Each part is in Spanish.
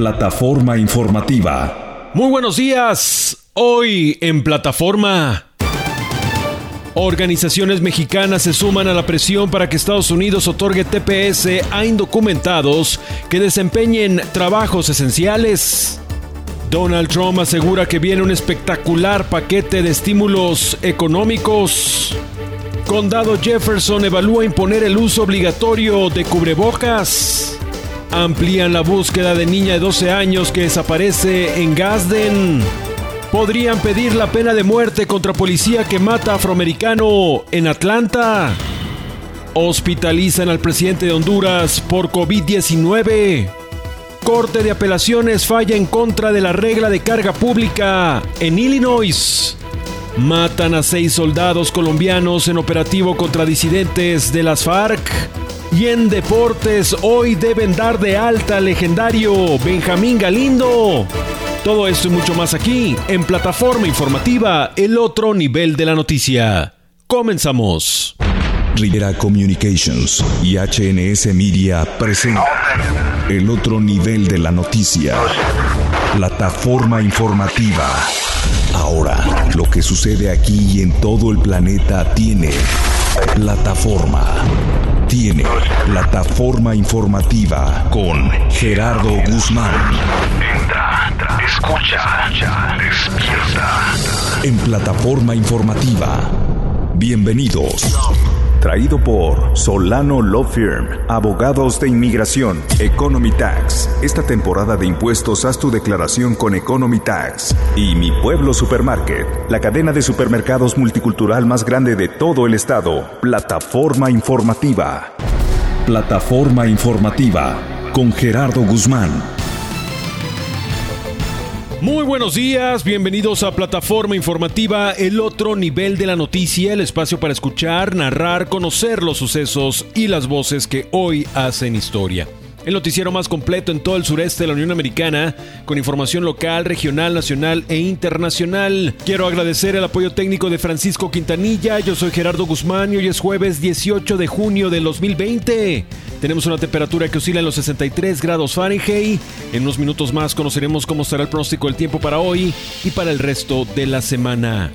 Plataforma informativa. Muy buenos días. Hoy en plataforma. Organizaciones mexicanas se suman a la presión para que Estados Unidos otorgue TPS a indocumentados que desempeñen trabajos esenciales. Donald Trump asegura que viene un espectacular paquete de estímulos económicos. Condado Jefferson evalúa imponer el uso obligatorio de cubrebocas. Amplían la búsqueda de niña de 12 años que desaparece en Gasden. Podrían pedir la pena de muerte contra policía que mata afroamericano en Atlanta. Hospitalizan al presidente de Honduras por COVID-19. Corte de apelaciones falla en contra de la regla de carga pública en Illinois. Matan a seis soldados colombianos en operativo contra disidentes de las FARC. Y en deportes hoy deben dar de alta al legendario Benjamín Galindo. Todo esto y mucho más aquí en plataforma informativa El otro nivel de la noticia. Comenzamos. Rivera Communications y HNS Media presentan El otro nivel de la noticia. Plataforma informativa. Ahora, lo que sucede aquí y en todo el planeta tiene plataforma. Tiene plataforma informativa con Gerardo Guzmán. Entra, escucha, despierta. En plataforma informativa. Bienvenidos. Traído por Solano Law Firm, abogados de inmigración, Economy Tax. Esta temporada de impuestos haz tu declaración con Economy Tax. Y Mi Pueblo Supermarket, la cadena de supermercados multicultural más grande de todo el estado. Plataforma informativa. Plataforma informativa con Gerardo Guzmán. Muy buenos días, bienvenidos a Plataforma Informativa, el otro nivel de la noticia, el espacio para escuchar, narrar, conocer los sucesos y las voces que hoy hacen historia. El noticiero más completo en todo el sureste de la Unión Americana, con información local, regional, nacional e internacional. Quiero agradecer el apoyo técnico de Francisco Quintanilla. Yo soy Gerardo Guzmán y hoy es jueves 18 de junio del 2020. Tenemos una temperatura que oscila en los 63 grados Fahrenheit. En unos minutos más conoceremos cómo estará el pronóstico del tiempo para hoy y para el resto de la semana.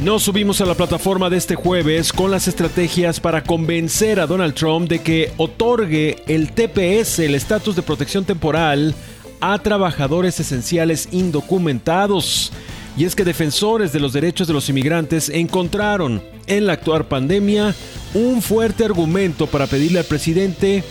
Nos subimos a la plataforma de este jueves con las estrategias para convencer a Donald Trump de que otorgue el TPS, el estatus de protección temporal, a trabajadores esenciales indocumentados. Y es que defensores de los derechos de los inmigrantes encontraron en la actual pandemia un fuerte argumento para pedirle al presidente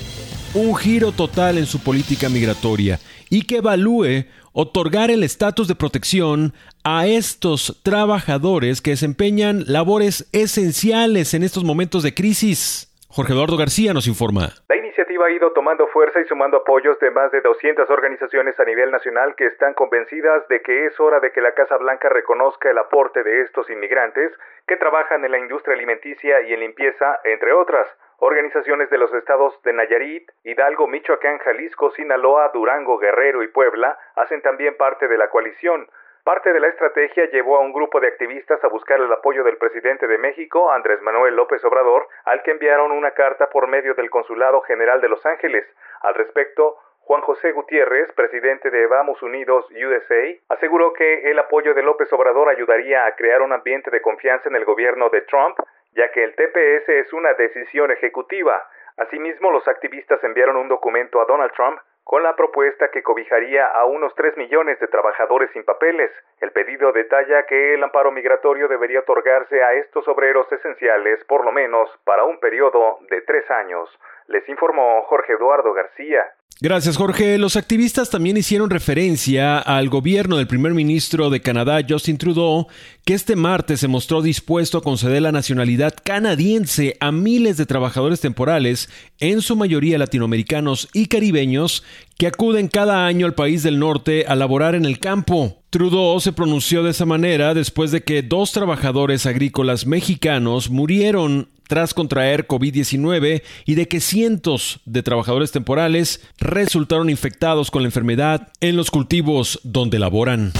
un giro total en su política migratoria y que evalúe otorgar el estatus de protección a estos trabajadores que desempeñan labores esenciales en estos momentos de crisis. Jorge Eduardo García nos informa. La iniciativa ha ido tomando fuerza y sumando apoyos de más de 200 organizaciones a nivel nacional que están convencidas de que es hora de que la Casa Blanca reconozca el aporte de estos inmigrantes que trabajan en la industria alimenticia y en limpieza, entre otras. Organizaciones de los estados de Nayarit, Hidalgo, Michoacán, Jalisco, Sinaloa, Durango, Guerrero y Puebla hacen también parte de la coalición. Parte de la estrategia llevó a un grupo de activistas a buscar el apoyo del presidente de México, Andrés Manuel López Obrador, al que enviaron una carta por medio del Consulado General de Los Ángeles. Al respecto, Juan José Gutiérrez, presidente de Vamos Unidos USA, aseguró que el apoyo de López Obrador ayudaría a crear un ambiente de confianza en el gobierno de Trump ya que el TPS es una decisión ejecutiva. Asimismo, los activistas enviaron un documento a Donald Trump con la propuesta que cobijaría a unos 3 millones de trabajadores sin papeles. El pedido detalla que el amparo migratorio debería otorgarse a estos obreros esenciales por lo menos para un periodo de tres años. Les informó Jorge Eduardo García. Gracias, Jorge. Los activistas también hicieron referencia al gobierno del primer ministro de Canadá, Justin Trudeau, que este martes se mostró dispuesto a conceder la nacionalidad canadiense a miles de trabajadores temporales, en su mayoría latinoamericanos y caribeños, que acuden cada año al país del norte a laborar en el campo. Trudeau se pronunció de esa manera después de que dos trabajadores agrícolas mexicanos murieron tras contraer COVID-19 y de que cientos de trabajadores temporales resultaron infectados con la enfermedad en los cultivos donde laboran.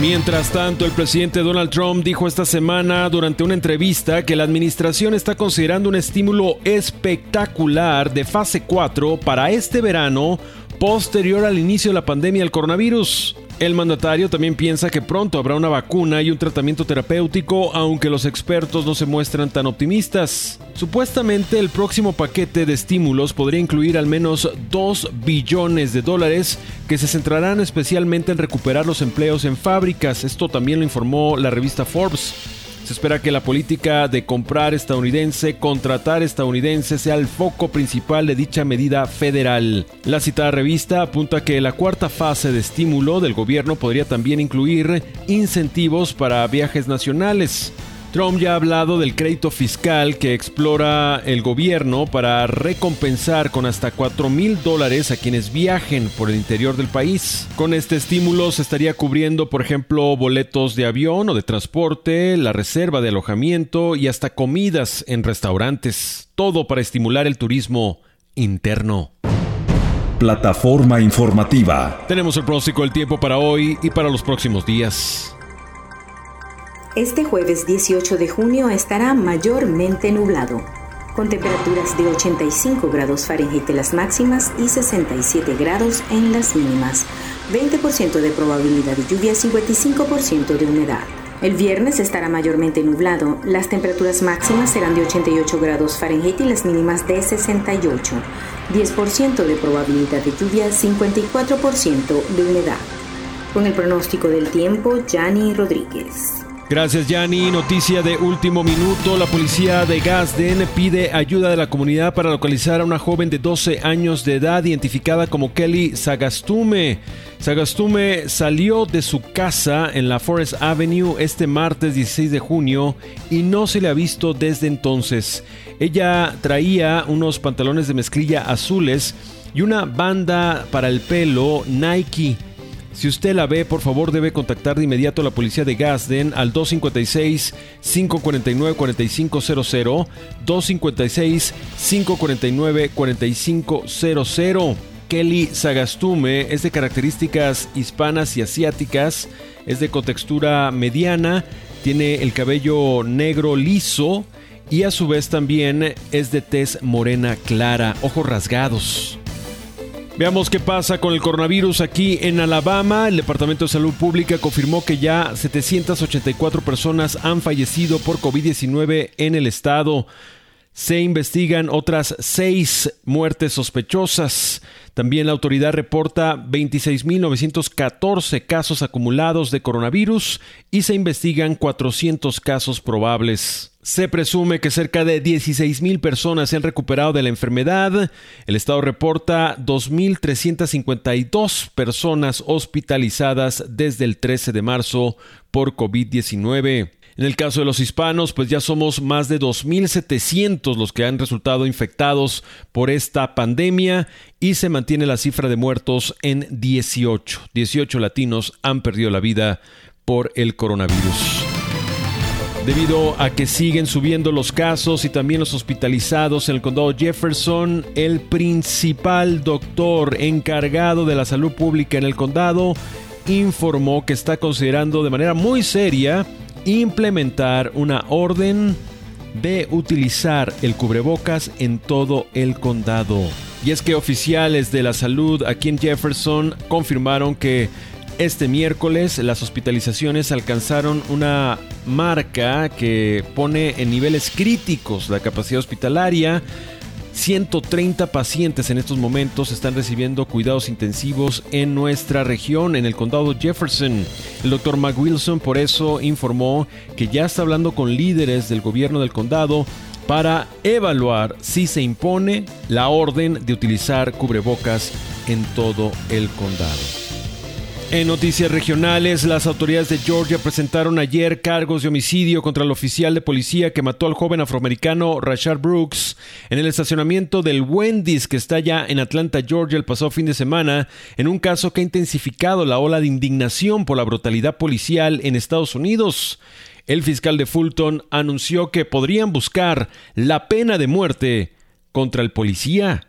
Mientras tanto, el presidente Donald Trump dijo esta semana durante una entrevista que la administración está considerando un estímulo espectacular de fase 4 para este verano posterior al inicio de la pandemia del coronavirus. El mandatario también piensa que pronto habrá una vacuna y un tratamiento terapéutico, aunque los expertos no se muestran tan optimistas. Supuestamente el próximo paquete de estímulos podría incluir al menos 2 billones de dólares que se centrarán especialmente en recuperar los empleos en fábricas. Esto también lo informó la revista Forbes. Se espera que la política de comprar estadounidense, contratar estadounidense sea el foco principal de dicha medida federal. La citada revista apunta que la cuarta fase de estímulo del gobierno podría también incluir incentivos para viajes nacionales. Trump ya ha hablado del crédito fiscal que explora el gobierno para recompensar con hasta 4 mil dólares a quienes viajen por el interior del país. Con este estímulo se estaría cubriendo, por ejemplo, boletos de avión o de transporte, la reserva de alojamiento y hasta comidas en restaurantes. Todo para estimular el turismo interno. Plataforma informativa. Tenemos el pronóstico del tiempo para hoy y para los próximos días. Este jueves 18 de junio estará mayormente nublado, con temperaturas de 85 grados Fahrenheit en las máximas y 67 grados en las mínimas, 20% de probabilidad de lluvia, 55% de humedad. El viernes estará mayormente nublado, las temperaturas máximas serán de 88 grados Fahrenheit y las mínimas de 68, 10% de probabilidad de lluvia, 54% de humedad. Con el pronóstico del tiempo, Yanni Rodríguez. Gracias, Yanni. Noticia de último minuto. La policía de Gazden pide ayuda de la comunidad para localizar a una joven de 12 años de edad identificada como Kelly Sagastume. Sagastume salió de su casa en la Forest Avenue este martes 16 de junio y no se le ha visto desde entonces. Ella traía unos pantalones de mezclilla azules y una banda para el pelo Nike. Si usted la ve, por favor debe contactar de inmediato a la policía de Gasden al 256-549-4500, 256-549-4500. Kelly Sagastume es de características hispanas y asiáticas, es de contextura mediana, tiene el cabello negro liso y a su vez también es de tez morena clara, ojos rasgados. Veamos qué pasa con el coronavirus aquí en Alabama. El Departamento de Salud Pública confirmó que ya 784 personas han fallecido por COVID-19 en el estado. Se investigan otras seis muertes sospechosas. También la autoridad reporta 26.914 casos acumulados de coronavirus y se investigan 400 casos probables. Se presume que cerca de 16.000 personas se han recuperado de la enfermedad. El estado reporta 2.352 personas hospitalizadas desde el 13 de marzo por COVID-19. En el caso de los hispanos, pues ya somos más de 2.700 los que han resultado infectados por esta pandemia y se mantiene la cifra de muertos en 18. 18 latinos han perdido la vida por el coronavirus. Debido a que siguen subiendo los casos y también los hospitalizados en el condado Jefferson, el principal doctor encargado de la salud pública en el condado informó que está considerando de manera muy seria implementar una orden de utilizar el cubrebocas en todo el condado. Y es que oficiales de la salud aquí en Jefferson confirmaron que este miércoles las hospitalizaciones alcanzaron una marca que pone en niveles críticos la capacidad hospitalaria 130 pacientes en estos momentos están recibiendo cuidados intensivos en nuestra región, en el condado Jefferson. El doctor Mac Wilson por eso informó que ya está hablando con líderes del gobierno del condado para evaluar si se impone la orden de utilizar cubrebocas en todo el condado. En noticias regionales, las autoridades de Georgia presentaron ayer cargos de homicidio contra el oficial de policía que mató al joven afroamericano Rashard Brooks en el estacionamiento del Wendy's que está ya en Atlanta, Georgia, el pasado fin de semana, en un caso que ha intensificado la ola de indignación por la brutalidad policial en Estados Unidos. El fiscal de Fulton anunció que podrían buscar la pena de muerte contra el policía.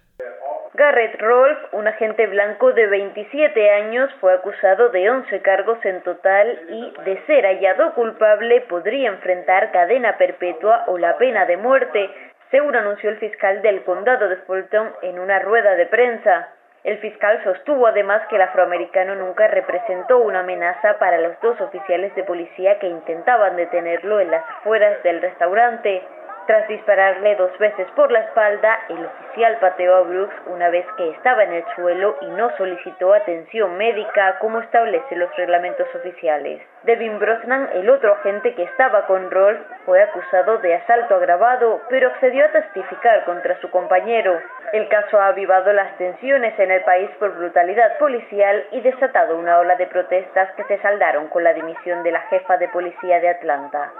Garrett Rolf, un agente blanco de 27 años, fue acusado de 11 cargos en total y, de ser hallado culpable, podría enfrentar cadena perpetua o la pena de muerte, según anunció el fiscal del condado de Fulton en una rueda de prensa. El fiscal sostuvo además que el afroamericano nunca representó una amenaza para los dos oficiales de policía que intentaban detenerlo en las afueras del restaurante. Tras dispararle dos veces por la espalda, el oficial pateó a Brooks una vez que estaba en el suelo y no solicitó atención médica como establecen los reglamentos oficiales. Devin Brosnan, el otro agente que estaba con Rolf, fue acusado de asalto agravado, pero accedió a testificar contra su compañero. El caso ha avivado las tensiones en el país por brutalidad policial y desatado una ola de protestas que se saldaron con la dimisión de la jefa de policía de Atlanta.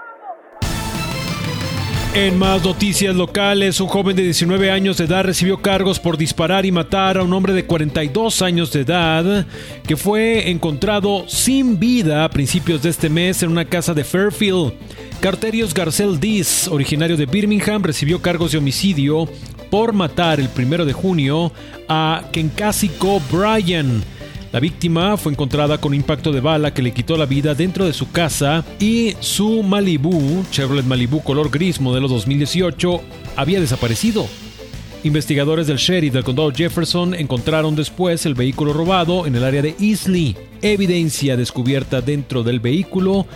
En más noticias locales, un joven de 19 años de edad recibió cargos por disparar y matar a un hombre de 42 años de edad que fue encontrado sin vida a principios de este mes en una casa de Fairfield. Carterios Garcel Diz, originario de Birmingham, recibió cargos de homicidio por matar el primero de junio a Kenkasiko Bryan la víctima fue encontrada con impacto de bala que le quitó la vida dentro de su casa y su Malibu, Chevrolet Malibu color gris modelo 2018, había desaparecido. Investigadores del sheriff del condado Jefferson encontraron después el vehículo robado en el área de Easley. Evidencia descubierta dentro del vehículo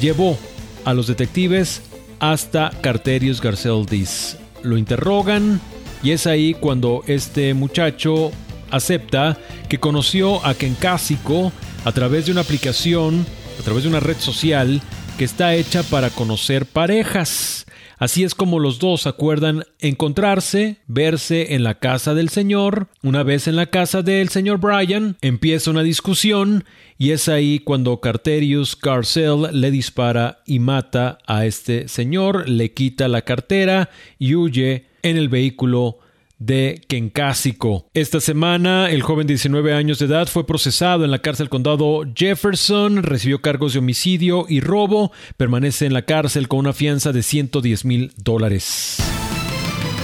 llevó a los detectives hasta Carterius Garceldis. Lo interrogan y es ahí cuando este muchacho acepta que conoció a Kenkasiko a través de una aplicación, a través de una red social que está hecha para conocer parejas. Así es como los dos acuerdan encontrarse, verse en la casa del señor. Una vez en la casa del señor Brian, empieza una discusión y es ahí cuando Carterius Carcel le dispara y mata a este señor, le quita la cartera y huye en el vehículo de Kenkasiko. Esta semana, el joven de 19 años de edad fue procesado en la cárcel condado Jefferson, recibió cargos de homicidio y robo, permanece en la cárcel con una fianza de 110 mil dólares.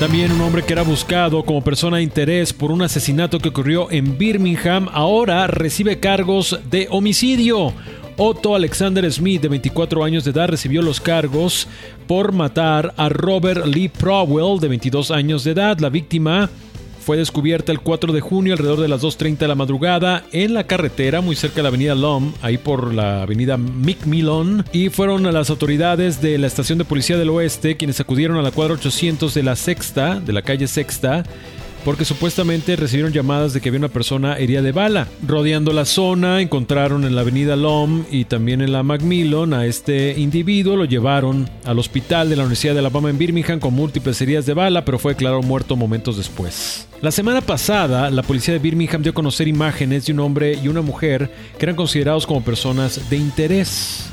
También un hombre que era buscado como persona de interés por un asesinato que ocurrió en Birmingham ahora recibe cargos de homicidio. Otto Alexander Smith, de 24 años de edad, recibió los cargos por matar a Robert Lee Prowell, de 22 años de edad. La víctima fue descubierta el 4 de junio alrededor de las 2.30 de la madrugada en la carretera muy cerca de la avenida Lom, ahí por la avenida Macmillan, y fueron a las autoridades de la estación de policía del oeste quienes acudieron a la cuadra 800 de la sexta, de la calle sexta, porque supuestamente recibieron llamadas de que había una persona herida de bala. Rodeando la zona, encontraron en la avenida Lom y también en la Macmillan a este individuo, lo llevaron al hospital de la Universidad de Alabama en Birmingham con múltiples heridas de bala, pero fue declarado muerto momentos después. La semana pasada, la policía de Birmingham dio a conocer imágenes de un hombre y una mujer que eran considerados como personas de interés,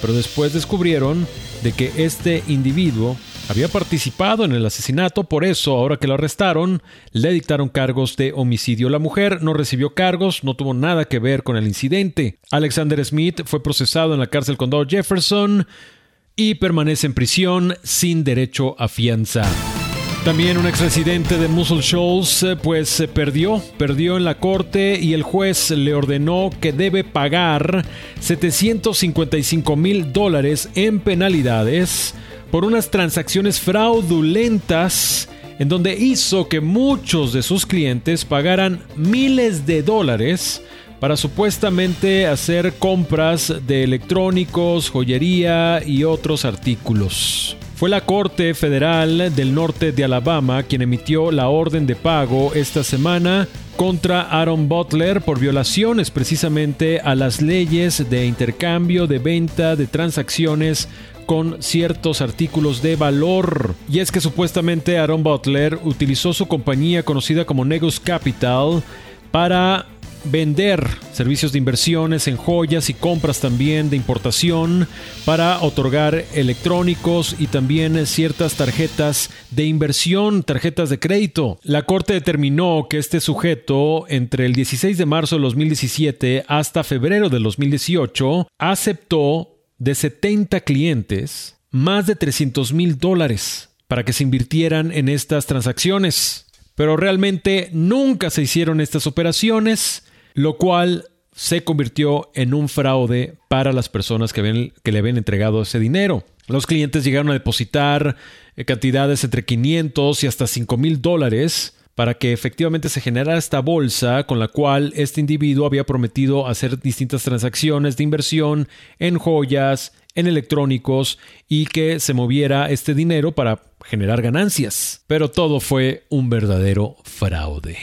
pero después descubrieron de que este individuo había participado en el asesinato, por eso ahora que lo arrestaron, le dictaron cargos de homicidio. La mujer no recibió cargos, no tuvo nada que ver con el incidente. Alexander Smith fue procesado en la cárcel condado Jefferson y permanece en prisión sin derecho a fianza. También un exresidente de Muscle Shoals eh, pues se perdió, perdió en la corte y el juez le ordenó que debe pagar 755 mil dólares en penalidades por unas transacciones fraudulentas en donde hizo que muchos de sus clientes pagaran miles de dólares para supuestamente hacer compras de electrónicos, joyería y otros artículos. Fue la Corte Federal del Norte de Alabama quien emitió la orden de pago esta semana contra Aaron Butler por violaciones precisamente a las leyes de intercambio, de venta, de transacciones con ciertos artículos de valor. Y es que supuestamente Aaron Butler utilizó su compañía conocida como Negus Capital para vender servicios de inversiones en joyas y compras también de importación para otorgar electrónicos y también ciertas tarjetas de inversión, tarjetas de crédito. La corte determinó que este sujeto entre el 16 de marzo de 2017 hasta febrero de 2018 aceptó de 70 clientes más de 300 mil dólares para que se invirtieran en estas transacciones. Pero realmente nunca se hicieron estas operaciones, lo cual se convirtió en un fraude para las personas que, que le habían entregado ese dinero. Los clientes llegaron a depositar eh, cantidades entre 500 y hasta 5 mil dólares para que efectivamente se generara esta bolsa con la cual este individuo había prometido hacer distintas transacciones de inversión en joyas, en electrónicos y que se moviera este dinero para generar ganancias. Pero todo fue un verdadero fraude.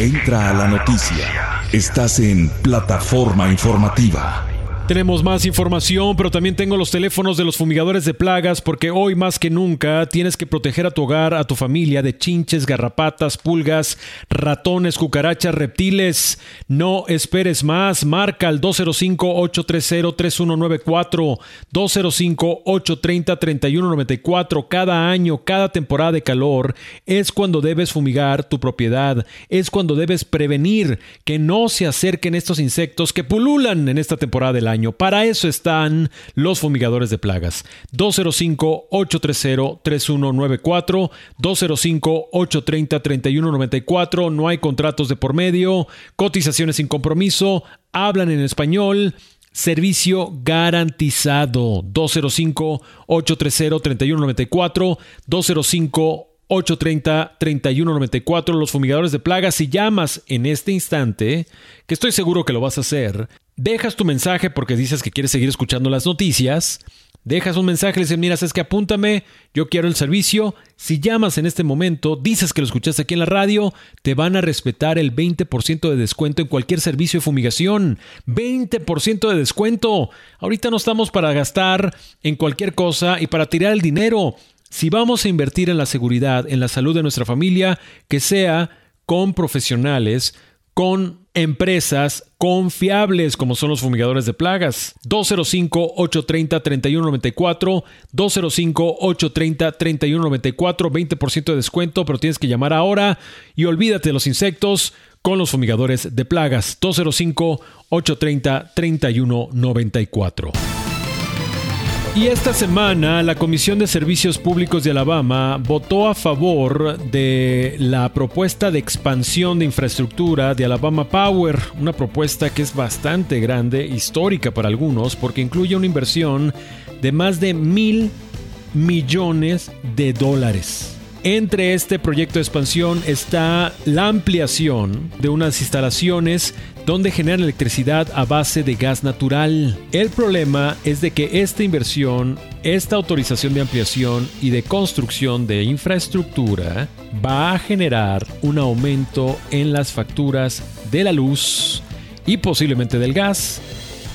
Entra a la noticia. Estás en plataforma informativa. Tenemos más información, pero también tengo los teléfonos de los fumigadores de plagas porque hoy más que nunca tienes que proteger a tu hogar, a tu familia de chinches, garrapatas, pulgas, ratones, cucarachas, reptiles. No esperes más. Marca al 205-830-3194, 205-830-3194. Cada año, cada temporada de calor es cuando debes fumigar tu propiedad. Es cuando debes prevenir que no se acerquen estos insectos que pululan en esta temporada del año. Para eso están los fumigadores de plagas. 205-830-3194, 205-830-3194. No hay contratos de por medio, cotizaciones sin compromiso, hablan en español. Servicio garantizado 205-830-3194, 205-830-3194. Los fumigadores de plagas, si llamas en este instante, que estoy seguro que lo vas a hacer, dejas tu mensaje porque dices que quieres seguir escuchando las noticias, dejas un mensaje, le dices, mira, es que apúntame, yo quiero el servicio. Si llamas en este momento, dices que lo escuchaste aquí en la radio, te van a respetar el 20% de descuento en cualquier servicio de fumigación. 20% de descuento. Ahorita no estamos para gastar en cualquier cosa y para tirar el dinero. Si vamos a invertir en la seguridad, en la salud de nuestra familia, que sea con profesionales, con empresas confiables como son los fumigadores de plagas. 205-830-3194, 205-830-3194, 20% de descuento, pero tienes que llamar ahora y olvídate de los insectos con los fumigadores de plagas. 205-830-3194. Y esta semana la Comisión de Servicios Públicos de Alabama votó a favor de la propuesta de expansión de infraestructura de Alabama Power, una propuesta que es bastante grande, histórica para algunos, porque incluye una inversión de más de mil millones de dólares. Entre este proyecto de expansión está la ampliación de unas instalaciones donde generan electricidad a base de gas natural. El problema es de que esta inversión, esta autorización de ampliación y de construcción de infraestructura va a generar un aumento en las facturas de la luz y posiblemente del gas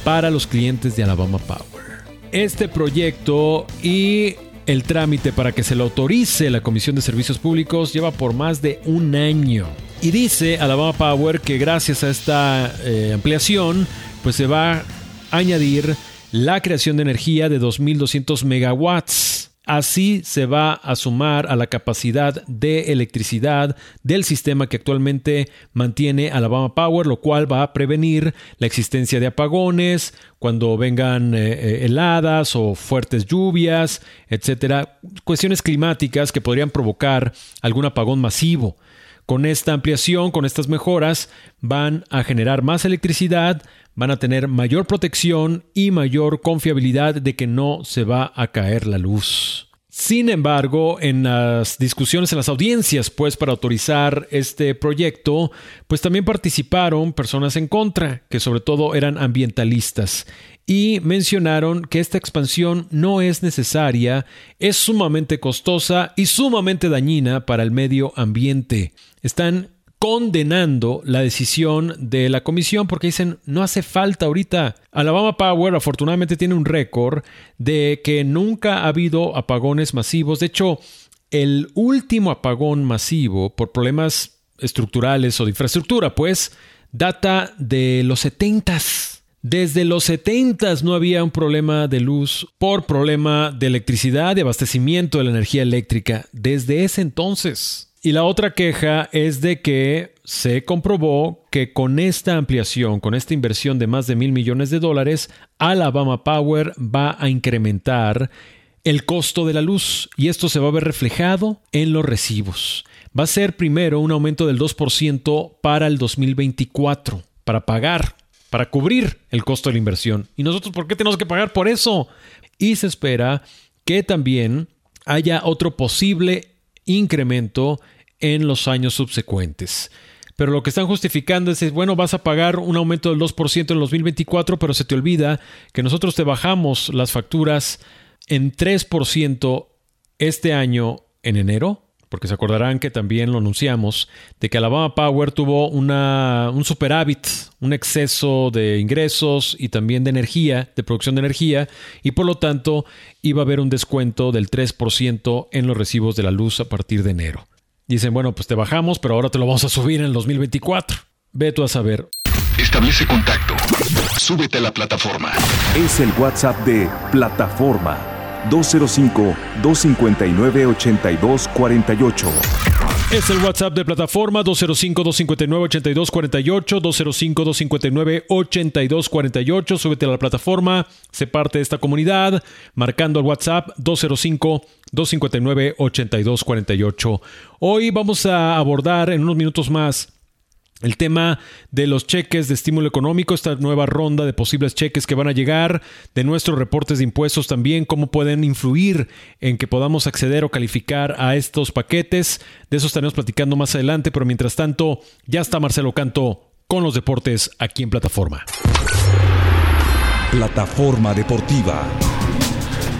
para los clientes de Alabama Power. Este proyecto y el trámite para que se lo autorice la Comisión de Servicios Públicos lleva por más de un año. Y dice Alabama Power que gracias a esta eh, ampliación, pues se va a añadir la creación de energía de 2.200 megawatts Así se va a sumar a la capacidad de electricidad del sistema que actualmente mantiene Alabama Power, lo cual va a prevenir la existencia de apagones cuando vengan eh, eh, heladas o fuertes lluvias, etcétera, cuestiones climáticas que podrían provocar algún apagón masivo. Con esta ampliación, con estas mejoras, van a generar más electricidad, van a tener mayor protección y mayor confiabilidad de que no se va a caer la luz. Sin embargo, en las discusiones en las audiencias, pues para autorizar este proyecto, pues también participaron personas en contra, que sobre todo eran ambientalistas, y mencionaron que esta expansión no es necesaria, es sumamente costosa y sumamente dañina para el medio ambiente. Están condenando la decisión de la comisión porque dicen no hace falta ahorita. Alabama Power afortunadamente tiene un récord de que nunca ha habido apagones masivos. De hecho, el último apagón masivo por problemas estructurales o de infraestructura, pues, data de los 70 Desde los 70 no había un problema de luz por problema de electricidad, de abastecimiento de la energía eléctrica. Desde ese entonces. Y la otra queja es de que se comprobó que con esta ampliación, con esta inversión de más de mil millones de dólares, Alabama Power va a incrementar el costo de la luz y esto se va a ver reflejado en los recibos. Va a ser primero un aumento del 2% para el 2024, para pagar, para cubrir el costo de la inversión. ¿Y nosotros por qué tenemos que pagar por eso? Y se espera que también haya otro posible incremento en los años subsecuentes. Pero lo que están justificando es, bueno, vas a pagar un aumento del 2% en 2024, pero se te olvida que nosotros te bajamos las facturas en 3% este año en enero porque se acordarán que también lo anunciamos, de que Alabama Power tuvo una, un superávit, un exceso de ingresos y también de energía, de producción de energía, y por lo tanto iba a haber un descuento del 3% en los recibos de la luz a partir de enero. Dicen, bueno, pues te bajamos, pero ahora te lo vamos a subir en el 2024. Ve tú a saber. Establece contacto. Súbete a la plataforma. Es el WhatsApp de Plataforma 205-259-8248. Es el WhatsApp de plataforma 205-259-8248, 205-259-8248. Súbete a la plataforma, sé parte de esta comunidad, marcando el WhatsApp 205-259-8248. Hoy vamos a abordar en unos minutos más el tema de los cheques de estímulo económico, esta nueva ronda de posibles cheques que van a llegar, de nuestros reportes de impuestos también, cómo pueden influir en que podamos acceder o calificar a estos paquetes. De eso estaremos platicando más adelante, pero mientras tanto, ya está Marcelo Canto con los deportes aquí en plataforma. Plataforma Deportiva.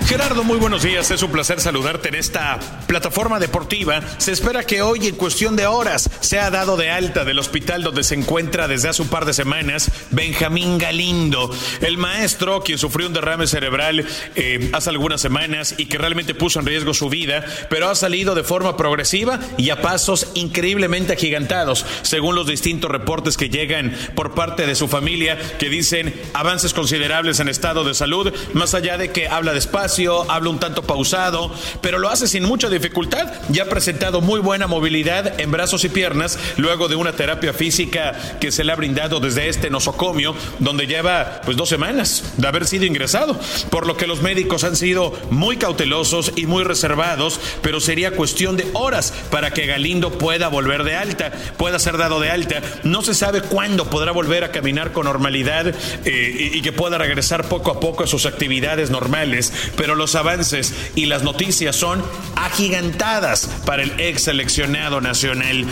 Gerardo, muy buenos días. Es un placer saludarte en esta plataforma deportiva. Se espera que hoy, en cuestión de horas, sea dado de alta del hospital donde se encuentra desde hace un par de semanas Benjamín Galindo, el maestro quien sufrió un derrame cerebral eh, hace algunas semanas y que realmente puso en riesgo su vida, pero ha salido de forma progresiva y a pasos increíblemente agigantados, según los distintos reportes que llegan por parte de su familia, que dicen avances considerables en estado de salud, más allá de que habla despacio habla un tanto pausado, pero lo hace sin mucha dificultad y ha presentado muy buena movilidad en brazos y piernas luego de una terapia física que se le ha brindado desde este nosocomio, donde lleva pues dos semanas de haber sido ingresado, por lo que los médicos han sido muy cautelosos y muy reservados, pero sería cuestión de horas para que Galindo pueda volver de alta, pueda ser dado de alta. No se sabe cuándo podrá volver a caminar con normalidad eh, y, y que pueda regresar poco a poco a sus actividades normales, pero pero los avances y las noticias son agigantadas para el ex seleccionado nacional.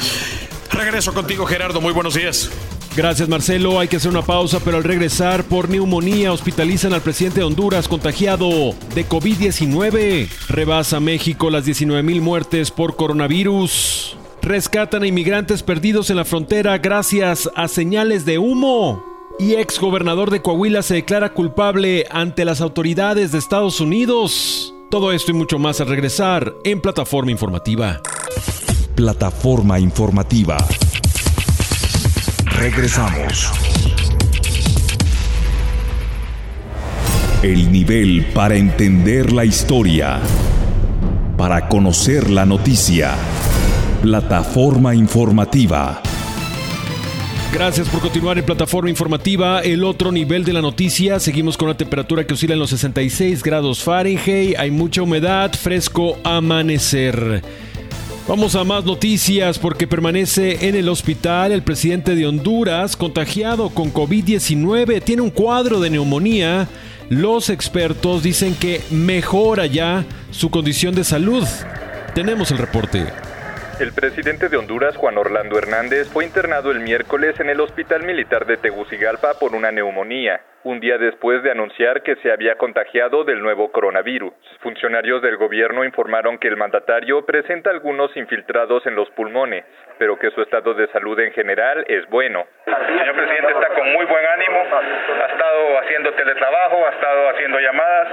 Regreso contigo, Gerardo. Muy buenos días. Gracias Marcelo, hay que hacer una pausa, pero al regresar por neumonía hospitalizan al presidente de Honduras contagiado de COVID-19. Rebasa México las 19 mil muertes por coronavirus. Rescatan a inmigrantes perdidos en la frontera gracias a señales de humo y ex gobernador de Coahuila se declara culpable ante las autoridades de Estados Unidos. Todo esto y mucho más al regresar en Plataforma Informativa. Plataforma Informativa. Regresamos. El nivel para entender la historia. Para conocer la noticia. Plataforma Informativa. Gracias por continuar en plataforma informativa. El otro nivel de la noticia. Seguimos con una temperatura que oscila en los 66 grados Fahrenheit. Hay mucha humedad, fresco amanecer. Vamos a más noticias porque permanece en el hospital el presidente de Honduras contagiado con COVID-19. Tiene un cuadro de neumonía. Los expertos dicen que mejora ya su condición de salud. Tenemos el reporte. El presidente de Honduras, Juan Orlando Hernández, fue internado el miércoles en el Hospital Militar de Tegucigalpa por una neumonía un día después de anunciar que se había contagiado del nuevo coronavirus. Funcionarios del gobierno informaron que el mandatario presenta algunos infiltrados en los pulmones, pero que su estado de salud en general es bueno. El señor presidente está con muy buen ánimo, ha estado haciendo teletrabajo, ha estado haciendo llamadas,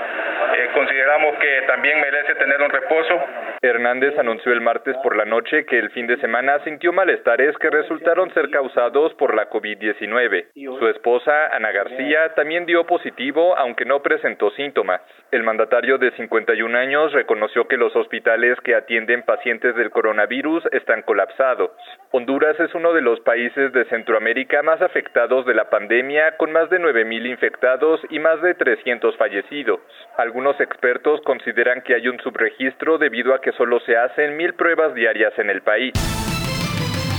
eh, consideramos que también merece tener un reposo. Hernández anunció el martes por la noche que el fin de semana sintió malestares que resultaron ser causados por la COVID-19. Su esposa, Ana García, también dio positivo, aunque no presentó síntomas. El mandatario de 51 años reconoció que los hospitales que atienden pacientes del coronavirus están colapsados. Honduras es uno de los países de Centroamérica más afectados de la pandemia, con más de 9.000 infectados y más de 300 fallecidos. Algunos expertos consideran que hay un subregistro debido a que solo se hacen mil pruebas diarias en el país.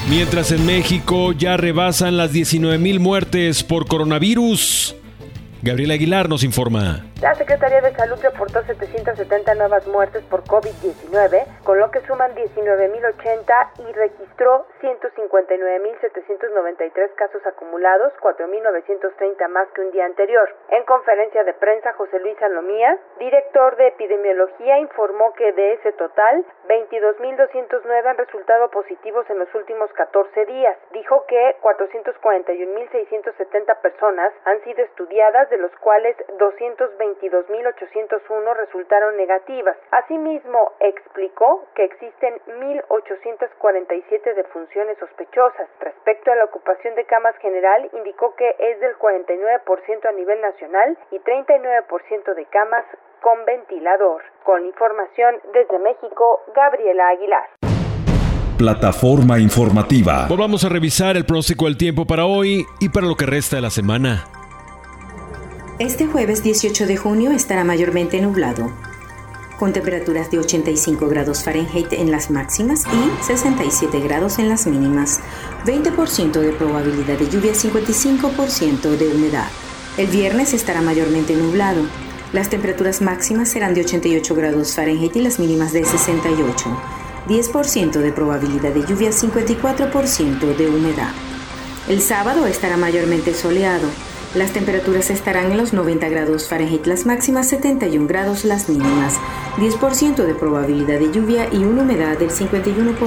Mientras en México ya rebasan las 19.000 muertes por coronavirus. Gabriel Aguilar nos informa. La Secretaría de Salud reportó 770 nuevas muertes por COVID-19, con lo que suman 19.080 y registró 159.793 casos acumulados, 4.930 más que un día anterior. En conferencia de prensa, José Luis Salomía, director de epidemiología, informó que de ese total, 22.209 han resultado positivos en los últimos 14 días. Dijo que 441.670 personas han sido estudiadas, de los cuales 222.801 resultaron negativas. Asimismo, explicó que existen 1.847 defunciones sospechosas. Respecto a la ocupación de camas general, indicó que es del 49% a nivel nacional y 39% de camas con ventilador. Con información desde México, Gabriela Aguilar. Plataforma informativa. Volvamos a revisar el pronóstico del tiempo para hoy y para lo que resta de la semana. Este jueves 18 de junio estará mayormente nublado, con temperaturas de 85 grados Fahrenheit en las máximas y 67 grados en las mínimas, 20% de probabilidad de lluvia, 55% de humedad. El viernes estará mayormente nublado. Las temperaturas máximas serán de 88 grados Fahrenheit y las mínimas de 68. 10% de probabilidad de lluvia, 54% de humedad. El sábado estará mayormente soleado. Las temperaturas estarán en los 90 grados Fahrenheit las máximas, 71 grados las mínimas, 10% de probabilidad de lluvia y una humedad del 51%.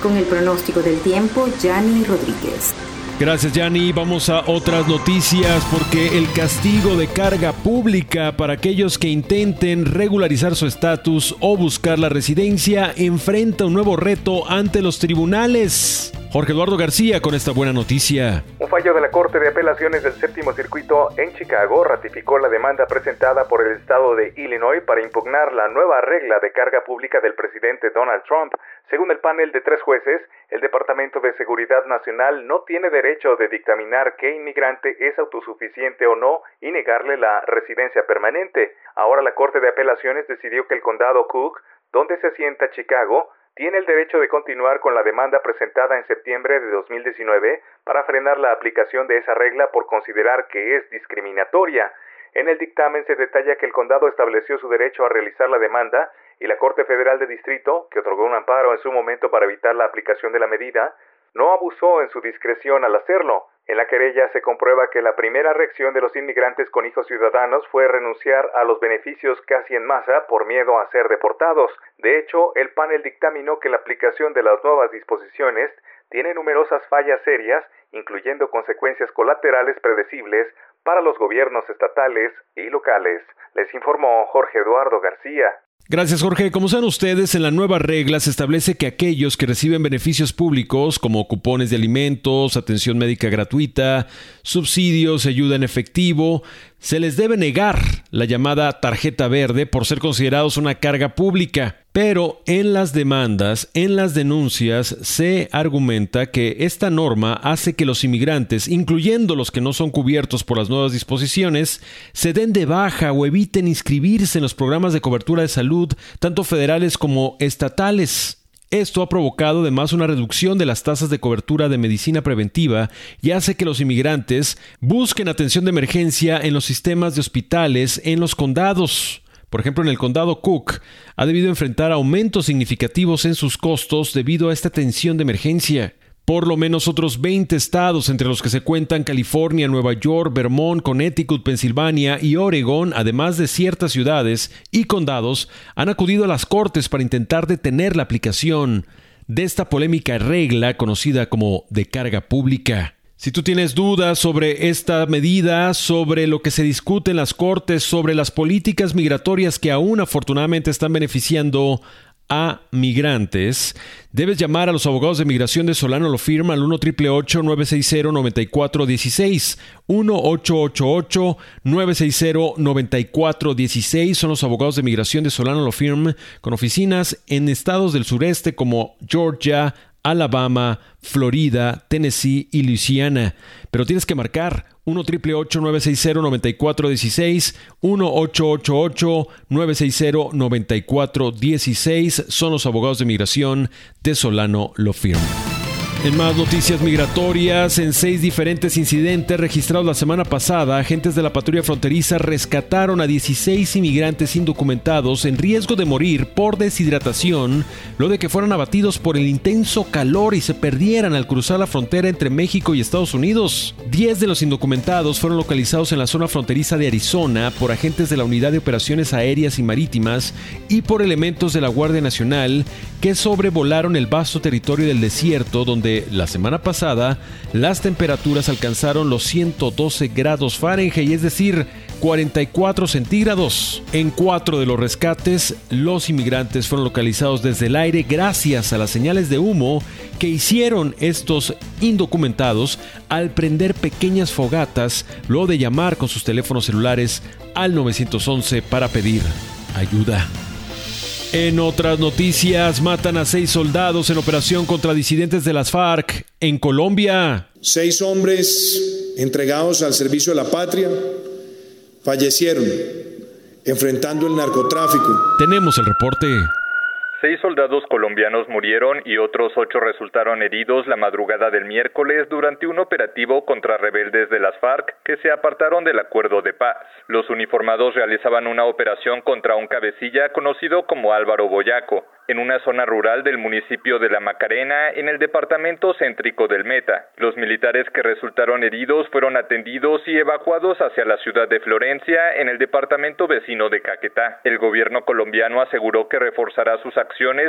Con el pronóstico del tiempo, Yanni Rodríguez. Gracias, Yanni. Vamos a otras noticias porque el castigo de carga pública para aquellos que intenten regularizar su estatus o buscar la residencia enfrenta un nuevo reto ante los tribunales. Jorge Eduardo García con esta buena noticia. Fallo de la Corte de Apelaciones del Séptimo Circuito en Chicago ratificó la demanda presentada por el estado de Illinois para impugnar la nueva regla de carga pública del presidente Donald Trump. Según el panel de tres jueces, el Departamento de Seguridad Nacional no tiene derecho de dictaminar qué inmigrante es autosuficiente o no y negarle la residencia permanente. Ahora la Corte de Apelaciones decidió que el condado Cook, donde se asienta Chicago, tiene el derecho de continuar con la demanda presentada en septiembre de 2019 para frenar la aplicación de esa regla por considerar que es discriminatoria. En el dictamen se detalla que el condado estableció su derecho a realizar la demanda y la Corte Federal de Distrito, que otorgó un amparo en su momento para evitar la aplicación de la medida, no abusó en su discreción al hacerlo. En la querella se comprueba que la primera reacción de los inmigrantes con hijos ciudadanos fue renunciar a los beneficios casi en masa por miedo a ser deportados. De hecho, el panel dictaminó que la aplicación de las nuevas disposiciones tiene numerosas fallas serias, incluyendo consecuencias colaterales predecibles para los gobiernos estatales y locales. Les informó Jorge Eduardo García. Gracias Jorge. Como saben ustedes, en la nueva regla se establece que aquellos que reciben beneficios públicos como cupones de alimentos, atención médica gratuita, subsidios, ayuda en efectivo, se les debe negar la llamada tarjeta verde por ser considerados una carga pública. Pero en las demandas, en las denuncias, se argumenta que esta norma hace que los inmigrantes, incluyendo los que no son cubiertos por las nuevas disposiciones, se den de baja o eviten inscribirse en los programas de cobertura de salud, tanto federales como estatales. Esto ha provocado además una reducción de las tasas de cobertura de medicina preventiva y hace que los inmigrantes busquen atención de emergencia en los sistemas de hospitales en los condados. Por ejemplo, en el condado Cook ha debido enfrentar aumentos significativos en sus costos debido a esta tensión de emergencia. Por lo menos otros 20 estados, entre los que se cuentan California, Nueva York, Vermont, Connecticut, Pensilvania y Oregon, además de ciertas ciudades y condados, han acudido a las cortes para intentar detener la aplicación de esta polémica regla conocida como de carga pública. Si tú tienes dudas sobre esta medida, sobre lo que se discute en las cortes, sobre las políticas migratorias que aún afortunadamente están beneficiando a migrantes, debes llamar a los abogados de migración de Solano Lo Firma al 1 960 9416 1 888 960 9416 son los abogados de migración de Solano Lo Firma con oficinas en estados del sureste como Georgia, Alabama, Florida, Tennessee y Luisiana. Pero tienes que marcar 1 960 9416 1 888 960 9416 son los abogados de migración de Solano Lo Firme. En más noticias migratorias, en seis diferentes incidentes registrados la semana pasada, agentes de la patrulla fronteriza rescataron a 16 inmigrantes indocumentados en riesgo de morir por deshidratación, luego de que fueran abatidos por el intenso calor y se perdieran al cruzar la frontera entre México y Estados Unidos. Diez de los indocumentados fueron localizados en la zona fronteriza de Arizona por agentes de la Unidad de Operaciones Aéreas y Marítimas y por elementos de la Guardia Nacional que sobrevolaron el vasto territorio del desierto donde la semana pasada las temperaturas alcanzaron los 112 grados Fahrenheit, es decir, 44 centígrados. En cuatro de los rescates, los inmigrantes fueron localizados desde el aire gracias a las señales de humo que hicieron estos indocumentados al prender pequeñas fogatas luego de llamar con sus teléfonos celulares al 911 para pedir ayuda. En otras noticias, matan a seis soldados en operación contra disidentes de las FARC en Colombia. Seis hombres entregados al servicio de la patria fallecieron enfrentando el narcotráfico. Tenemos el reporte. Seis soldados colombianos murieron y otros ocho resultaron heridos la madrugada del miércoles durante un operativo contra rebeldes de las FARC que se apartaron del acuerdo de paz. Los uniformados realizaban una operación contra un cabecilla conocido como Álvaro Boyaco, en una zona rural del municipio de La Macarena, en el departamento céntrico del Meta. Los militares que resultaron heridos fueron atendidos y evacuados hacia la ciudad de Florencia, en el departamento vecino de Caquetá. El gobierno colombiano aseguró que reforzará sus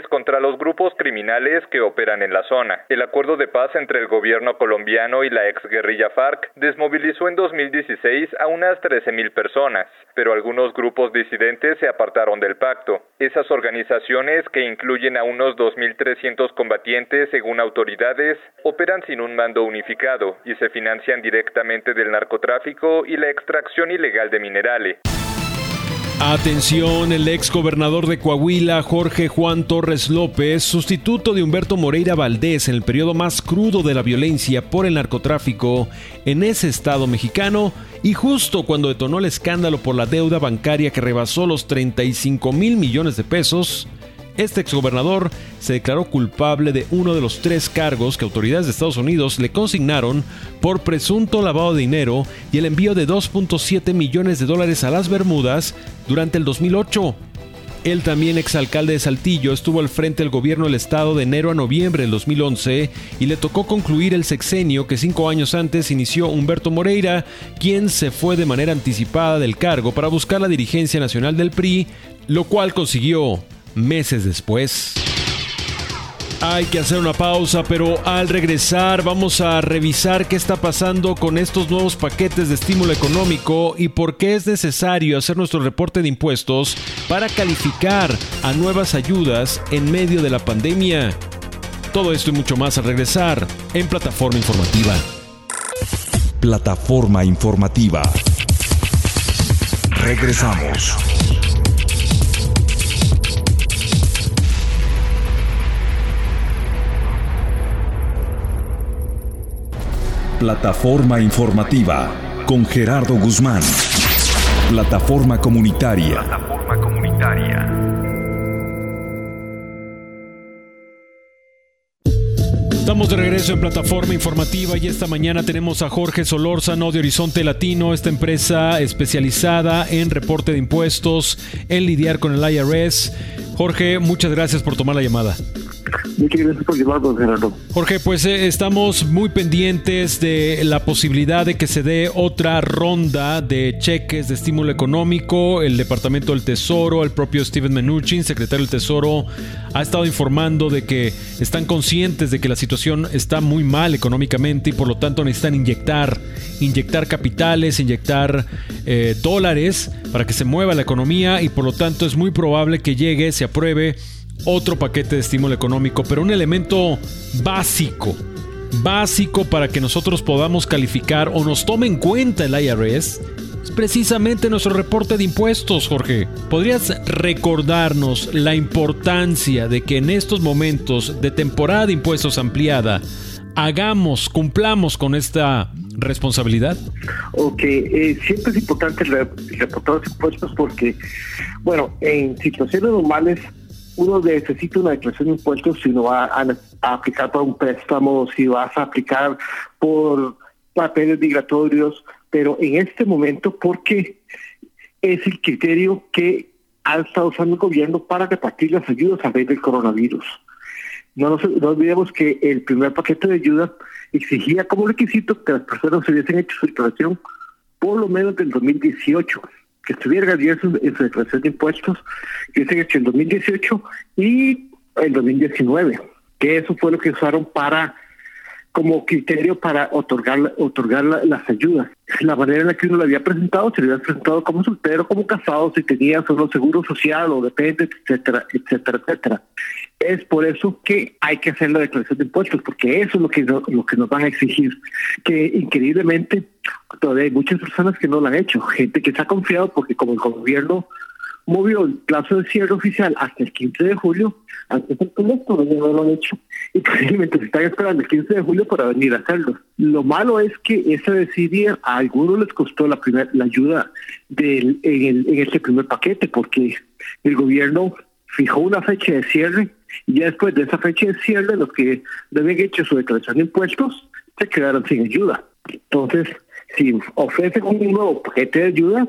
contra los grupos criminales que operan en la zona. El acuerdo de paz entre el gobierno colombiano y la exguerrilla FARC desmovilizó en 2016 a unas 13.000 personas, pero algunos grupos disidentes se apartaron del pacto. Esas organizaciones que incluyen a unos 2.300 combatientes según autoridades, operan sin un mando unificado y se financian directamente del narcotráfico y la extracción ilegal de minerales. Atención, el ex gobernador de Coahuila, Jorge Juan Torres López, sustituto de Humberto Moreira Valdés en el periodo más crudo de la violencia por el narcotráfico en ese estado mexicano, y justo cuando detonó el escándalo por la deuda bancaria que rebasó los 35 mil millones de pesos, este exgobernador se declaró culpable de uno de los tres cargos que autoridades de Estados Unidos le consignaron por presunto lavado de dinero y el envío de 2.7 millones de dólares a las Bermudas durante el 2008. El también exalcalde de Saltillo estuvo al frente del gobierno del estado de enero a noviembre del 2011 y le tocó concluir el sexenio que cinco años antes inició Humberto Moreira, quien se fue de manera anticipada del cargo para buscar la dirigencia nacional del PRI, lo cual consiguió meses después. Hay que hacer una pausa, pero al regresar vamos a revisar qué está pasando con estos nuevos paquetes de estímulo económico y por qué es necesario hacer nuestro reporte de impuestos para calificar a nuevas ayudas en medio de la pandemia. Todo esto y mucho más al regresar en Plataforma Informativa. Plataforma Informativa. Regresamos. Plataforma informativa con Gerardo Guzmán. Plataforma comunitaria. Plataforma comunitaria. Estamos de regreso en plataforma informativa y esta mañana tenemos a Jorge Solórzano de Horizonte Latino, esta empresa especializada en reporte de impuestos, en lidiar con el IRS. Jorge, muchas gracias por tomar la llamada. Muchas gracias por Gerardo. Jorge, pues eh, estamos muy pendientes de la posibilidad de que se dé otra ronda de cheques de estímulo económico. El Departamento del Tesoro, el propio Steven Mnuchin, secretario del Tesoro, ha estado informando de que están conscientes de que la situación está muy mal económicamente y por lo tanto necesitan inyectar, inyectar capitales, inyectar eh, dólares para que se mueva la economía y por lo tanto es muy probable que llegue, se apruebe otro paquete de estímulo económico, pero un elemento básico, básico para que nosotros podamos calificar o nos tome en cuenta el IRS, es precisamente nuestro reporte de impuestos, Jorge. ¿Podrías recordarnos la importancia de que en estos momentos de temporada de impuestos ampliada, hagamos, cumplamos con esta responsabilidad? Ok, eh, siempre es importante reportar los impuestos porque, bueno, en situaciones normales uno necesita una declaración de impuestos si no va a, aplicar por un préstamo, si vas a aplicar por papeles migratorios, pero en este momento, porque es el criterio que ha estado usando el gobierno para repartir las ayudas a raíz del coronavirus. No, nos, no olvidemos que el primer paquete de ayuda exigía como requisito que las personas se hubiesen hecho su declaración por lo menos del 2018 que estuvieran en su, en su declaración de impuestos, que se hecho en 2018 y en 2019, que eso fue lo que usaron para como criterio para otorgar otorgar las ayudas. La manera en la que uno lo había presentado, se le había presentado como soltero, como casado, si tenía solo seguro social o depende, etcétera, etcétera, etcétera. Es por eso que hay que hacer la declaración de impuestos, porque eso es lo que, lo que nos van a exigir. Que increíblemente todavía hay muchas personas que no lo han hecho, gente que se ha confiado porque como el gobierno movió el plazo de cierre oficial hasta el 15 de julio, antes del esto no lo han hecho y posiblemente se están esperando el 15 de julio para venir a hacerlo. Lo malo es que esa decidía a algunos les costó la primera la ayuda del, en, el, en este primer paquete porque el gobierno fijó una fecha de cierre y ya después de esa fecha de cierre los que deben hecho su declaración de impuestos se quedaron sin ayuda. Entonces, si ofrecen un nuevo paquete de ayuda,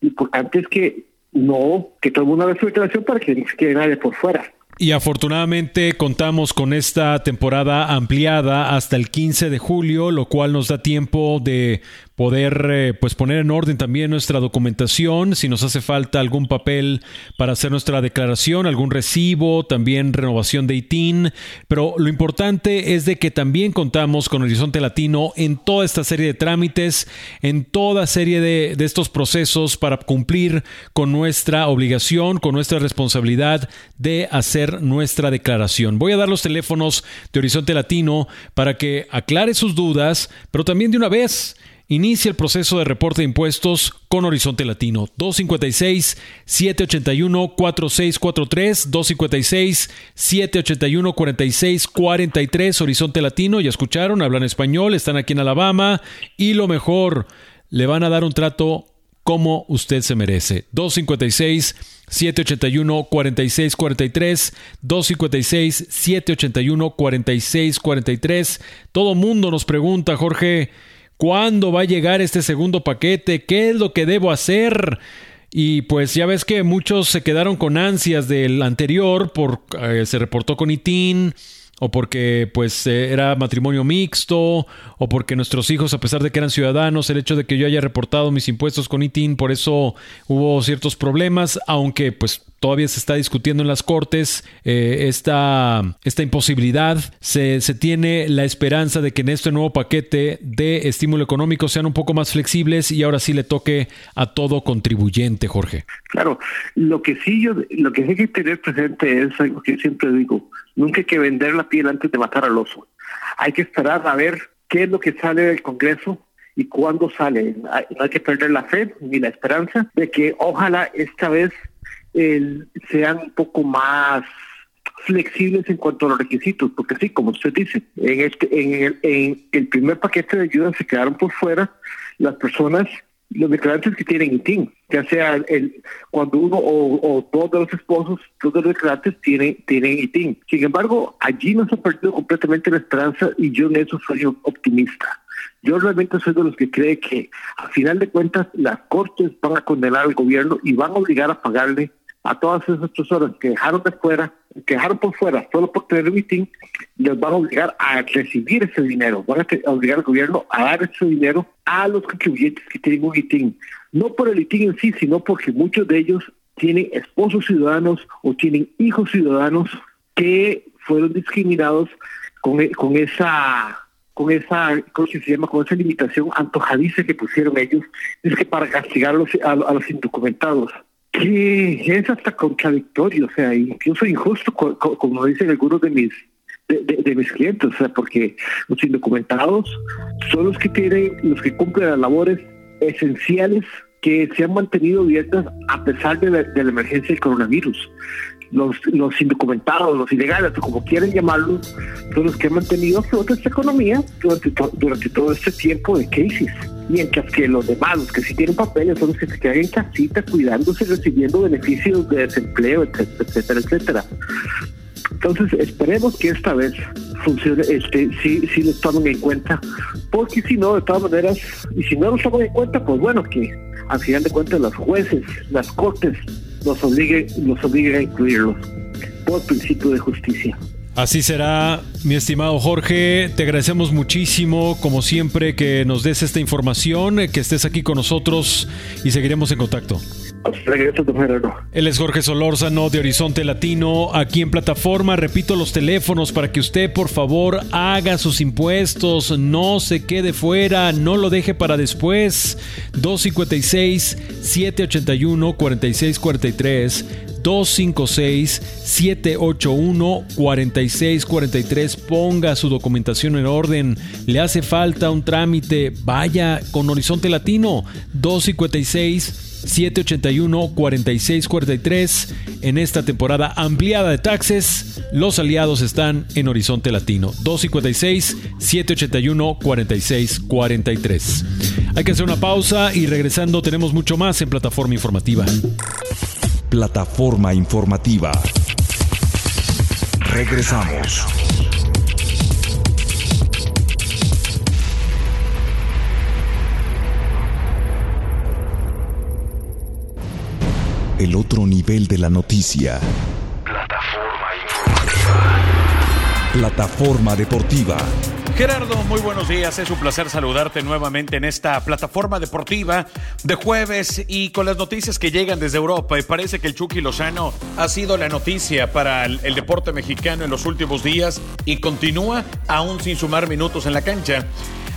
importante es que no, que todo el mundo haga su declaración para que no se quede nadie por fuera. Y afortunadamente contamos con esta temporada ampliada hasta el 15 de julio, lo cual nos da tiempo de poder eh, pues poner en orden también nuestra documentación, si nos hace falta algún papel para hacer nuestra declaración, algún recibo, también renovación de ITIN, pero lo importante es de que también contamos con Horizonte Latino en toda esta serie de trámites, en toda serie de, de estos procesos para cumplir con nuestra obligación, con nuestra responsabilidad de hacer nuestra declaración. Voy a dar los teléfonos de Horizonte Latino para que aclare sus dudas, pero también de una vez Inicia el proceso de reporte de impuestos con Horizonte Latino. 256-781-4643, 256-781-4643, Horizonte Latino, ya escucharon, hablan español, están aquí en Alabama y lo mejor, le van a dar un trato como usted se merece. 256 781 4643 256 781 4643. Todo mundo nos pregunta, Jorge, ¿Cuándo va a llegar este segundo paquete? ¿Qué es lo que debo hacer? Y pues ya ves que muchos se quedaron con ansias del anterior, por, eh, se reportó con ITIN, o porque pues eh, era matrimonio mixto, o porque nuestros hijos, a pesar de que eran ciudadanos, el hecho de que yo haya reportado mis impuestos con ITIN, por eso hubo ciertos problemas, aunque pues todavía se está discutiendo en las cortes eh, esta, esta, imposibilidad. Se, se, tiene la esperanza de que en este nuevo paquete de estímulo económico sean un poco más flexibles y ahora sí le toque a todo contribuyente, Jorge. Claro, lo que sí yo, lo que hay que tener presente es algo que siempre digo, nunca hay que vender la piel antes de matar al oso. Hay que esperar a ver qué es lo que sale del Congreso y cuándo sale. No hay que perder la fe ni la esperanza de que ojalá esta vez sean un poco más flexibles en cuanto a los requisitos, porque sí, como usted dice, en este, en el, en el primer paquete de ayuda se quedaron por fuera las personas, los declarantes que tienen ITIN, ya sea el, cuando uno o, o dos de los esposos, todos los declarantes tienen, tienen ITIN. Sin embargo, allí no se ha perdido completamente la esperanza y yo en eso soy optimista. Yo realmente soy de los que cree que a final de cuentas las cortes van a condenar al gobierno y van a obligar a pagarle a todas esas personas que dejaron de fuera, que dejaron por fuera solo por tener meeting, les van a obligar a recibir ese dinero, van a obligar al gobierno a dar ese dinero a los contribuyentes que tienen un ITIN. No por el ITIN en sí, sino porque muchos de ellos tienen esposos ciudadanos o tienen hijos ciudadanos que fueron discriminados con, e, con esa con esa, ¿cómo se llama? Con esa limitación antojadiza que pusieron ellos, es que para castigar a, a los indocumentados que es hasta contradictorio, o sea, incluso injusto, como dicen algunos de mis de, mis clientes, o sea, porque los indocumentados son los que tienen, los que cumplen las labores esenciales que se han mantenido abiertas a pesar de la, emergencia del coronavirus. Los, los indocumentados, los ilegales, o como quieren llamarlos, son los que han mantenido a esta economía durante, durante todo este tiempo de crisis. mientras que los demás, los que sí tienen papeles, son los que se quedan en casita cuidándose, recibiendo beneficios de desempleo, etcétera, etcétera, etcétera. Entonces, esperemos que esta vez funcione, este, sí, sí lo tomen en cuenta, porque si no, de todas maneras, y si no lo toman en cuenta, pues bueno, que al final de cuentas los jueces, las cortes, nos obliguen, nos obliguen a incluirlos por principio de justicia. Así será, mi estimado Jorge. Te agradecemos muchísimo, como siempre, que nos des esta información, que estés aquí con nosotros y seguiremos en contacto. Él es Jorge Solórzano de Horizonte Latino, aquí en plataforma. Repito los teléfonos para que usted, por favor, haga sus impuestos, no se quede fuera, no lo deje para después. 256-781-4643. 256-781-4643. Ponga su documentación en orden. Le hace falta un trámite. Vaya con Horizonte Latino. 256 781-4643. En esta temporada ampliada de taxes, los aliados están en Horizonte Latino. 256-781-4643. Hay que hacer una pausa y regresando tenemos mucho más en Plataforma Informativa. Plataforma Informativa. Regresamos. El otro nivel de la noticia. Plataforma Informativa. Plataforma Deportiva. Gerardo, muy buenos días. Es un placer saludarte nuevamente en esta plataforma deportiva de jueves y con las noticias que llegan desde Europa. Y parece que el Chucky Lozano ha sido la noticia para el, el, deporte mexicano en los últimos días y continúa aún sin sumar minutos en la cancha.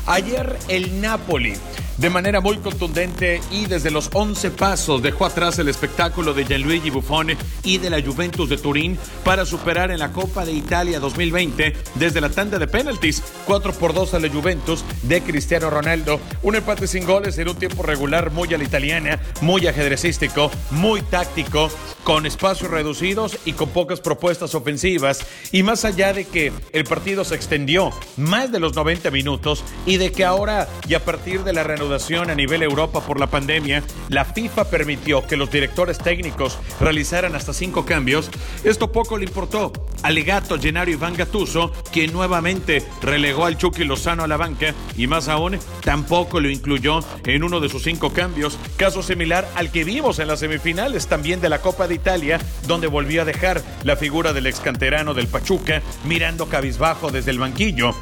Ayer el Napoli de manera muy contundente y desde los 11 pasos dejó atrás el espectáculo de Gianluigi Buffon y de la Juventus de Turín para superar en la Copa de Italia 2020 desde la tanda de penaltis 4 por 2 a la Juventus de Cristiano Ronaldo. Un empate sin goles en un tiempo regular muy a la italiana, muy ajedrecístico, muy táctico, con espacios reducidos y con pocas propuestas ofensivas. Y más allá de que el partido se extendió más de los 90 minutos y de que ahora y a partir de la reanudación a nivel Europa por la pandemia, la FIFA permitió que los directores técnicos realizaran hasta cinco cambios. Esto poco le importó al legato Gennaro Iván Gattuso, quien nuevamente relegó al Chucky Lozano a la banca y más aún tampoco lo incluyó en uno de sus cinco cambios, caso similar al que vimos en las semifinales también de la Copa de Italia, donde volvió a dejar la figura del excanterano del Pachuca mirando cabizbajo desde el banquillo.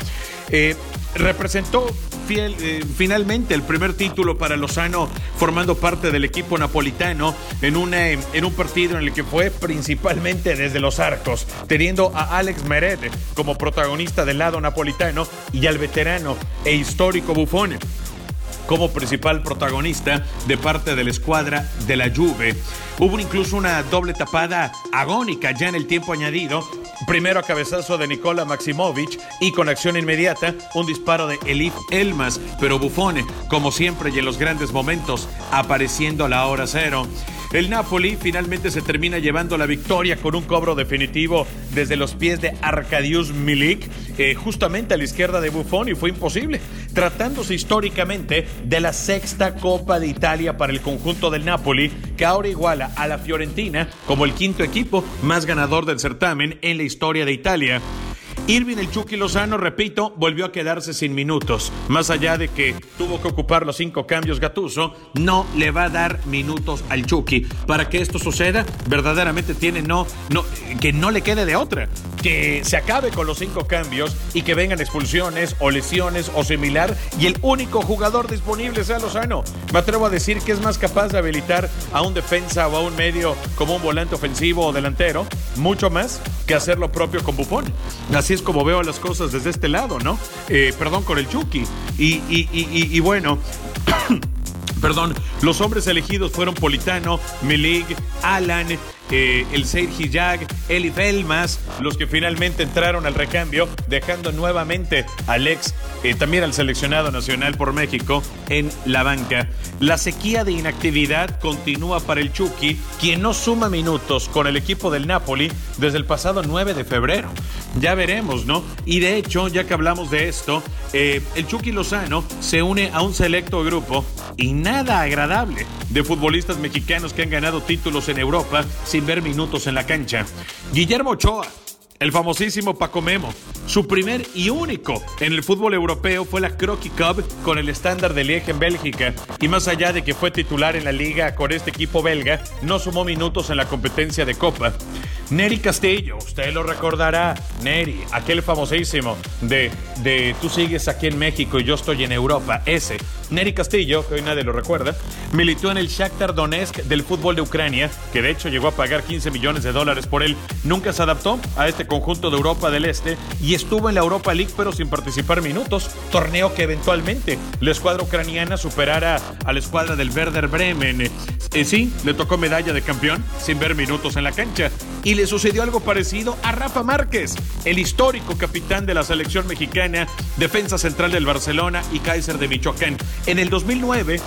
Eh, representó eh, finalmente el primer título para Lozano formando parte del equipo napolitano en un partido en el que fue principalmente desde los arcos, teniendo a Alex Meret como protagonista del lado napolitano y al veterano e histórico Buffon como principal protagonista de parte de la escuadra de la Juve. Hubo incluso una doble tapada agónica ya en el tiempo añadido. Primero a cabezazo de Nikola Maximovic y con acción inmediata un disparo de Elif Elmas, pero Buffone, como siempre y en los grandes momentos, apareciendo a la hora cero. El Napoli finalmente se termina llevando la victoria con un cobro definitivo desde los pies de Arkadiusz Milik, eh, justamente a la izquierda de Buffon y fue imposible, tratándose históricamente de la sexta Copa de Italia para el conjunto del Napoli, que ahora iguala a la Fiorentina como el quinto equipo más ganador del certamen en la historia de Italia. Irving el Chucky Lozano, repito, volvió a quedarse sin minutos. Más allá de que tuvo que ocupar los cinco cambios Gatuso, no le va a dar minutos al Chucky. Para que esto suceda, verdaderamente tiene no, no, que no le quede de otra. Que se acabe con los cinco cambios y que vengan expulsiones o lesiones o similar y el único jugador disponible sea Lozano. Me atrevo a decir que es más capaz de habilitar a un defensa o a un medio como un volante ofensivo o delantero, mucho más que hacer lo propio con Buffon. Así es como veo las cosas desde este lado, ¿no? Eh, perdón, con el Chucky. Y, y, y, y bueno. Perdón, los hombres elegidos fueron Politano, Milig, Alan, eh, el Seir Hijag, Eli Belmas, los que finalmente entraron al recambio, dejando nuevamente al ex, eh, también al seleccionado nacional por México, en la banca. La sequía de inactividad continúa para el Chucky, quien no suma minutos con el equipo del Napoli desde el pasado 9 de febrero. Ya veremos, ¿no? Y de hecho, ya que hablamos de esto, eh, el Chucky Lozano se une a un selecto grupo y nada agradable de futbolistas mexicanos que han ganado títulos en Europa sin ver minutos en la cancha. Guillermo Ochoa el famosísimo Paco Memo. Su primer y único en el fútbol europeo fue la Crocky Cup con el estándar de Liege en Bélgica. Y más allá de que fue titular en la liga con este equipo belga, no sumó minutos en la competencia de Copa. Neri Castillo, usted lo recordará, Neri, aquel famosísimo de, de tú sigues aquí en México y yo estoy en Europa, ese. Neri Castillo, que hoy nadie lo recuerda, militó en el Shakhtar Donetsk del fútbol de Ucrania, que de hecho llegó a pagar 15 millones de dólares por él. Nunca se adaptó a este conjunto de Europa del Este y estuvo en la Europa League pero sin participar minutos, torneo que eventualmente la escuadra ucraniana superara a la escuadra del Werder Bremen. Eh, sí, le tocó medalla de campeón sin ver minutos en la cancha. Y le sucedió algo parecido a Rafa Márquez, el histórico capitán de la selección mexicana, defensa central del Barcelona y Kaiser de Michoacán. En el 2009,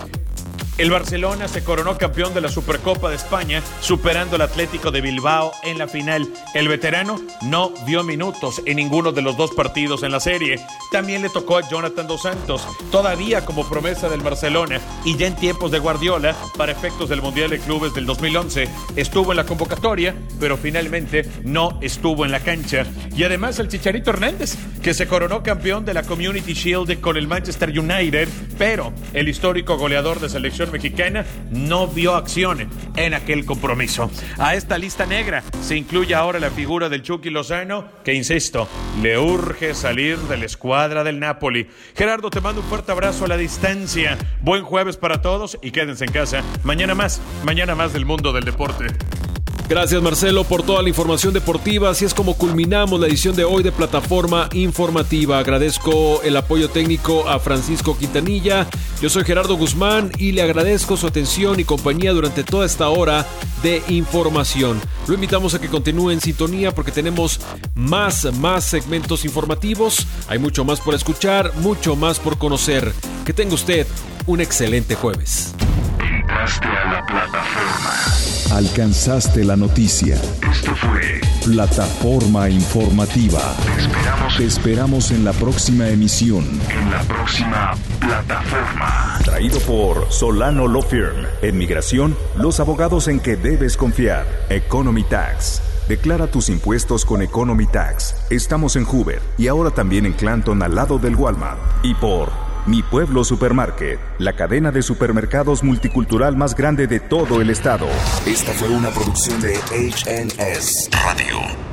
el Barcelona se coronó campeón de la Supercopa de España, superando al Atlético de Bilbao en la final. El veterano no vio minutos en ninguno de los dos partidos en la serie. También le tocó a Jonathan Dos Santos, todavía como promesa del Barcelona y ya en tiempos de Guardiola, para efectos del Mundial de Clubes del 2011. Estuvo en la convocatoria, pero finalmente no estuvo en la cancha. Y además el Chicharito Hernández, que se coronó campeón de la Community Shield con el Manchester United, pero el histórico goleador de mexicana no vio acción en aquel compromiso. A esta lista negra se incluye ahora la figura del Chucky Lozano, que insisto, le urge salir de la escuadra del Napoli. Gerardo, te mando un fuerte abrazo a la distancia. Buen jueves para todos y quédense en casa. Mañana más, mañana más del mundo del deporte. Gracias Marcelo por toda la información deportiva. Así es como culminamos la edición de hoy de Plataforma Informativa. Agradezco el apoyo técnico a Francisco Quintanilla. Yo soy Gerardo Guzmán y le agradezco su atención y compañía durante toda esta hora de información. Lo invitamos a que continúe en sintonía porque tenemos más, más segmentos informativos. Hay mucho más por escuchar, mucho más por conocer. Que tenga usted un excelente jueves. Entraste a la plataforma. Alcanzaste la noticia. Esto fue Plataforma Informativa. Te esperamos. Te esperamos en la próxima emisión. En la próxima plataforma. Traído por Solano Law Firm. En migración, los abogados en que debes confiar. Economy Tax. Declara tus impuestos con Economy Tax. Estamos en Hoover y ahora también en Clanton al lado del Walmart. Y por Mi Pueblo Supermarket, la cadena de supermercados multicultural más grande de todo el estado. Esta fue una producción de HNS Radio.